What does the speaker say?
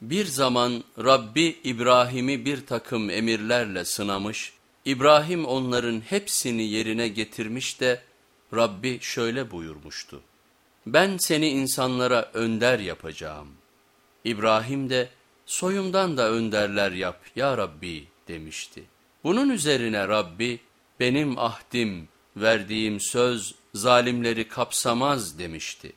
Bir zaman Rabbi İbrahim'i bir takım emirlerle sınamış, İbrahim onların hepsini yerine getirmiş de Rabbi şöyle buyurmuştu. Ben seni insanlara önder yapacağım. İbrahim de soyumdan da önderler yap ya Rabbi demişti. Bunun üzerine Rabbi benim ahdim, verdiğim söz zalimleri kapsamaz demişti.